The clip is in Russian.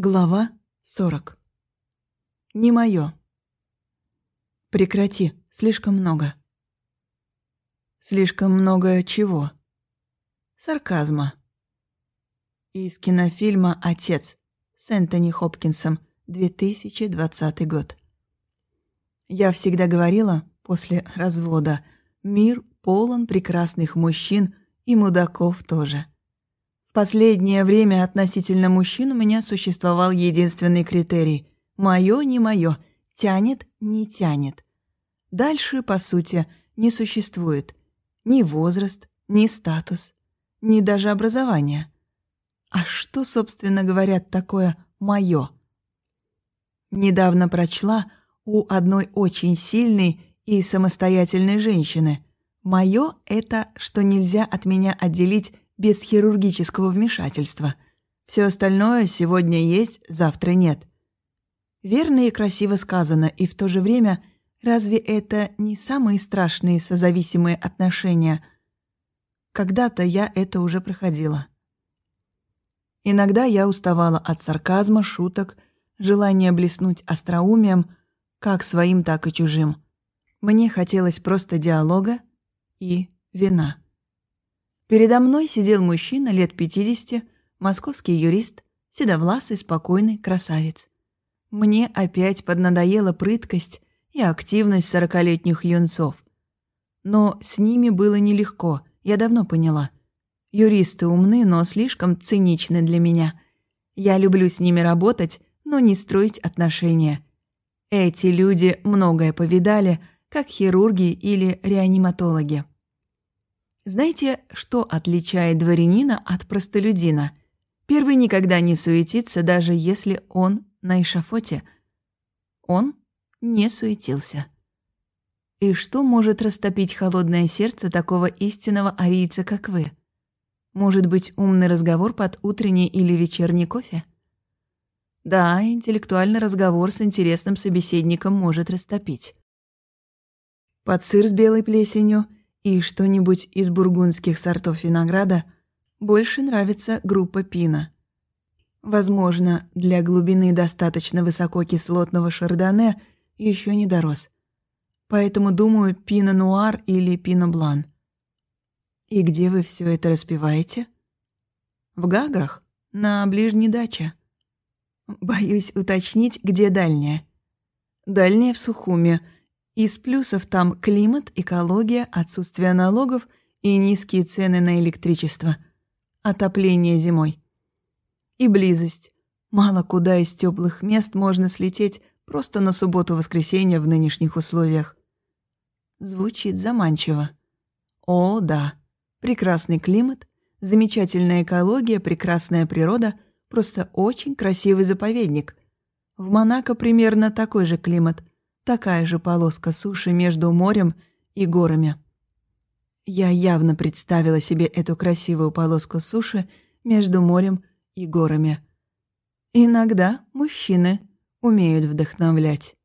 Глава 40. Не моё. Прекрати, слишком много. Слишком много чего? Сарказма. Из кинофильма «Отец» с Энтони Хопкинсом, 2020 год. Я всегда говорила, после развода, мир полон прекрасных мужчин и мудаков тоже. Последнее время относительно мужчин у меня существовал единственный критерий – моё, не моё, тянет, не тянет. Дальше, по сути, не существует ни возраст, ни статус, ни даже образование. А что, собственно говоря, такое «моё»? Недавно прочла у одной очень сильной и самостоятельной женщины. «Моё» — это что нельзя от меня отделить без хирургического вмешательства. Все остальное сегодня есть, завтра нет. Верно и красиво сказано, и в то же время разве это не самые страшные созависимые отношения? Когда-то я это уже проходила. Иногда я уставала от сарказма, шуток, желания блеснуть остроумием, как своим, так и чужим. Мне хотелось просто диалога и вина. Передо мной сидел мужчина лет 50, московский юрист, седовласый, спокойный, красавец. Мне опять поднадоела прыткость и активность сорокалетних юнцов. Но с ними было нелегко, я давно поняла. Юристы умны, но слишком циничны для меня. Я люблю с ними работать, но не строить отношения. Эти люди многое повидали, как хирурги или реаниматологи. Знаете, что отличает дворянина от простолюдина? Первый никогда не суетится, даже если он на эшафоте. Он не суетился. И что может растопить холодное сердце такого истинного арийца, как вы? Может быть, умный разговор под утренний или вечерний кофе? Да, интеллектуальный разговор с интересным собеседником может растопить. Под сыр с белой плесенью — и что-нибудь из бургундских сортов винограда, больше нравится группа пина. Возможно, для глубины достаточно высококислотного шардоне еще не дорос. Поэтому думаю пино-нуар или пино-блан. И где вы все это распиваете? В Гаграх, на ближней даче. Боюсь уточнить, где дальняя. Дальняя в Сухуме — из плюсов там климат, экология, отсутствие налогов и низкие цены на электричество. Отопление зимой. И близость. Мало куда из теплых мест можно слететь просто на субботу-воскресенье в нынешних условиях. Звучит заманчиво. О, да. Прекрасный климат, замечательная экология, прекрасная природа, просто очень красивый заповедник. В Монако примерно такой же климат, такая же полоска суши между морем и горами. Я явно представила себе эту красивую полоску суши между морем и горами. Иногда мужчины умеют вдохновлять.